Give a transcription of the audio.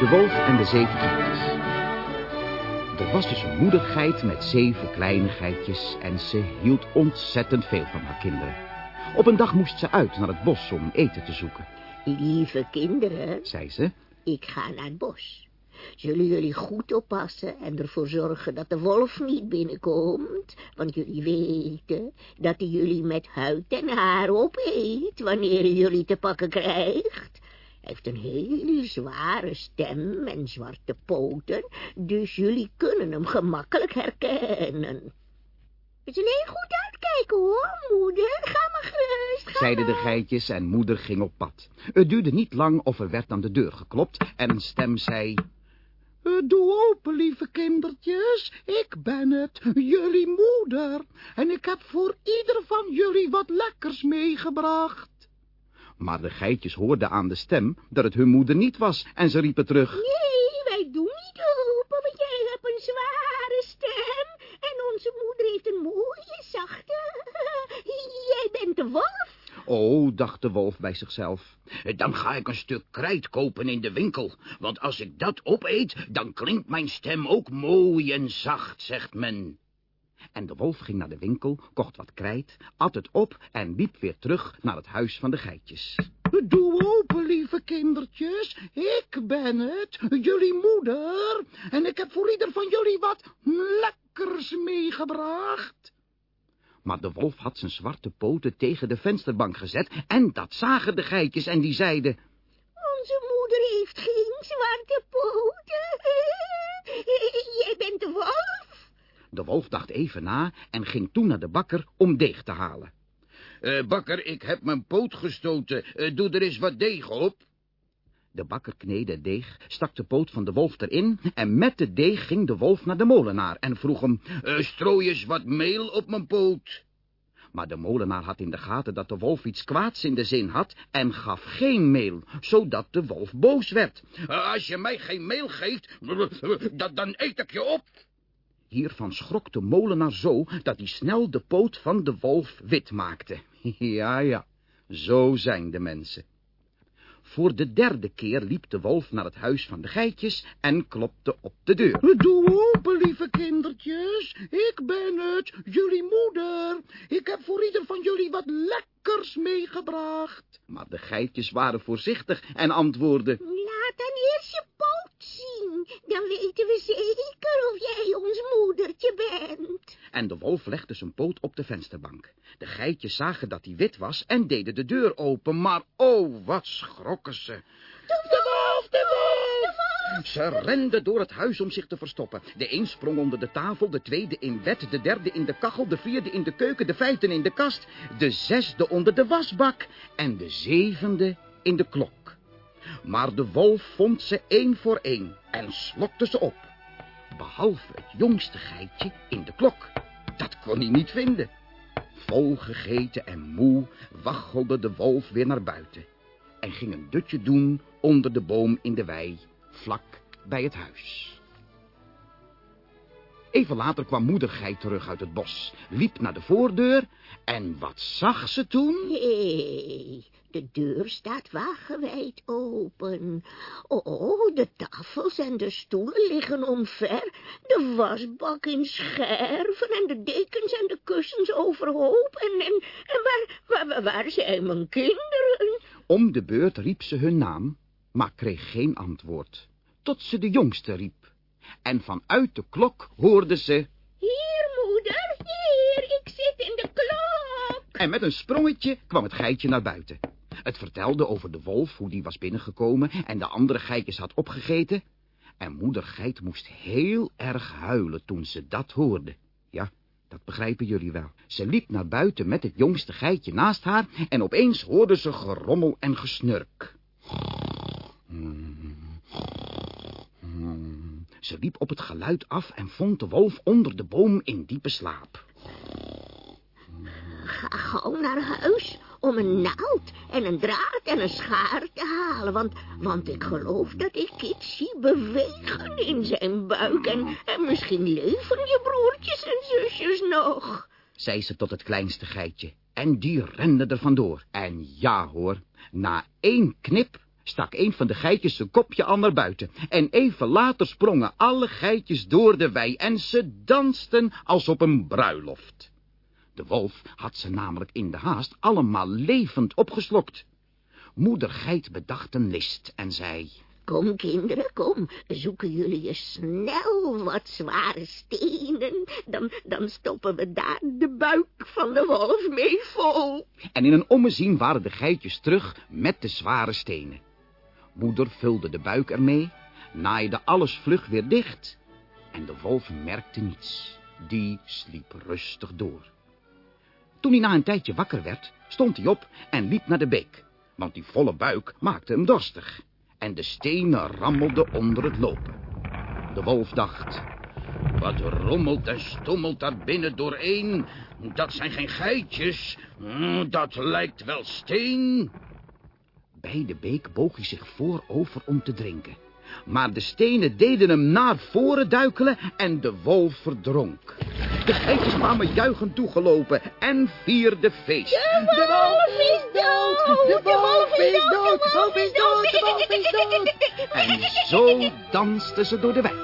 De wolf en de zeven geitjes. Er was dus een moedergeit met zeven kleine geitjes... en ze hield ontzettend veel van haar kinderen. Op een dag moest ze uit naar het bos om eten te zoeken. Lieve kinderen, Zei ze, ik ga naar het bos. Zullen jullie goed oppassen en ervoor zorgen dat de wolf niet binnenkomt? Want jullie weten dat hij jullie met huid en haar opeet wanneer hij jullie te pakken krijgt. Hij heeft een hele zware stem en zwarte poten, dus jullie kunnen hem gemakkelijk herkennen. We zullen heel goed uitkijken hoor, moeder. Ga maar gerust, ga zeiden de geitjes en moeder ging op pad. Het duurde niet lang of er werd aan de deur geklopt en een stem zei... "Eh, Doe open, lieve kindertjes. Ik ben het, jullie moeder. En ik heb voor ieder van jullie wat lekkers meegebracht. Maar de geitjes hoorden aan de stem dat het hun moeder niet was en ze riepen terug... Nee, wij doen niet open, want jij hebt een zware stem. En onze moeder heeft een mooie, zachte... Jij bent de wolf. Oh, dacht de wolf bij zichzelf. Dan ga ik een stuk krijt kopen in de winkel. Want als ik dat opeet, dan klinkt mijn stem ook mooi en zacht, zegt men. En de wolf ging naar de winkel, kocht wat krijt, at het op en liep weer terug naar het huis van de geitjes. Doe open, lieve kindertjes. Ik ben het, jullie moeder. En ik heb voor ieder van jullie wat lekkers meegebracht. Maar de wolf had zijn zwarte poten tegen de vensterbank gezet en dat zagen de geitjes en die zeiden... Onze moeder heeft geen zwarte poten. Jij bent de wolf. De wolf dacht even na en ging toen naar de bakker om deeg te halen. Eh, bakker, ik heb mijn poot gestoten. Eh, doe er eens wat deeg op. De bakker kneedde het deeg, stak de poot van de wolf erin... en met de deeg ging de wolf naar de molenaar en vroeg hem... Eh, strooi eens wat meel op mijn poot. Maar de molenaar had in de gaten dat de wolf iets kwaads in de zin had... en gaf geen meel, zodat de wolf boos werd. Als je mij geen meel geeft, dan eet ik je op. Hiervan schrok de molenaar zo dat hij snel de poot van de wolf wit maakte. Ja, ja, zo zijn de mensen. Voor de derde keer liep de wolf naar het huis van de geitjes en klopte op de deur. Doe lieve kindertjes. Ik ben het, jullie moeder. Ik heb voor ieder van jullie wat lekkers meegebracht. Maar de geitjes waren voorzichtig en antwoordden... Laat dan eerst je poot zien. Dan weten we zeker of jij ons moedertje bent. En de wolf legde zijn poot op de vensterbank. De geitjes zagen dat hij wit was en deden de deur open, maar oh, wat schrokken ze. De. Ze renden door het huis om zich te verstoppen. De een sprong onder de tafel, de tweede in bed, de derde in de kachel, de vierde in de keuken, de vijfde in de kast, de zesde onder de wasbak en de zevende in de klok. Maar de wolf vond ze één voor één en slokte ze op. Behalve het jongste geitje in de klok. Dat kon hij niet vinden. Volgegeten en moe waggelde de wolf weer naar buiten en ging een dutje doen onder de boom in de wei, vlak bij het huis. Even later kwam moeder geit terug uit het bos, liep naar de voordeur en wat zag ze toen? Hé, de deur staat wagenwijd open. Oh, de tafels en de stoelen liggen omver. De wasbak in scherven en de dekens en de kussens overhoop. En, en, waar, waar, waar zijn mijn kinderen? Om de beurt riep ze hun naam, maar kreeg geen antwoord, tot ze de jongste riep. En vanuit de klok hoorde ze... Hier, moeder, hier, ik zit in de klok. En met een sprongetje kwam het geitje naar buiten. Het vertelde over de wolf, hoe die was binnengekomen en de andere geitjes had opgegeten. En moeder geit moest heel erg huilen toen ze dat hoorde. Ja, dat begrijpen jullie wel. Ze liep naar buiten met het jongste geitje naast haar en opeens hoorde ze gerommel en gesnurk. Ze liep op het geluid af en vond de wolf onder de boom in diepe slaap. Ga gauw naar huis om een naald en een draad en een schaar te halen, want, want ik geloof dat ik iets zie bewegen in zijn buik en, en misschien leven je broertjes en zusjes nog. zei ze tot het kleinste geitje. En die rende er vandoor. En ja hoor, na één knip stak een van de geitjes zijn kopje al naar buiten. En even later sprongen alle geitjes door de wei en ze dansten als op een bruiloft. De wolf had ze namelijk in de haast allemaal levend opgeslokt. Moeder geit bedacht een list en zei... Kom, kinderen, kom, zoeken jullie eens snel wat zware stenen, dan, dan stoppen we daar de buik van de wolf mee vol. En in een ommezien waren de geitjes terug met de zware stenen. Moeder vulde de buik ermee, naaide alles vlug weer dicht en de wolf merkte niets. Die sliep rustig door. Toen hij na een tijdje wakker werd, stond hij op en liep naar de beek, want die volle buik maakte hem dorstig en de stenen rammelden onder het lopen. De wolf dacht, wat rommelt en stommelt daar binnen doorheen, dat zijn geen geitjes, hm, dat lijkt wel steen. Bij de beek boog hij zich voorover om te drinken. Maar de stenen deden hem naar voren duikelen en de wolf verdronk. De geitjes kwamen juichend toegelopen en vierden feest. De wolf is dood! De wolf is dood! De wolf is dood! De wolf is dood! En zo dansten ze door de wei.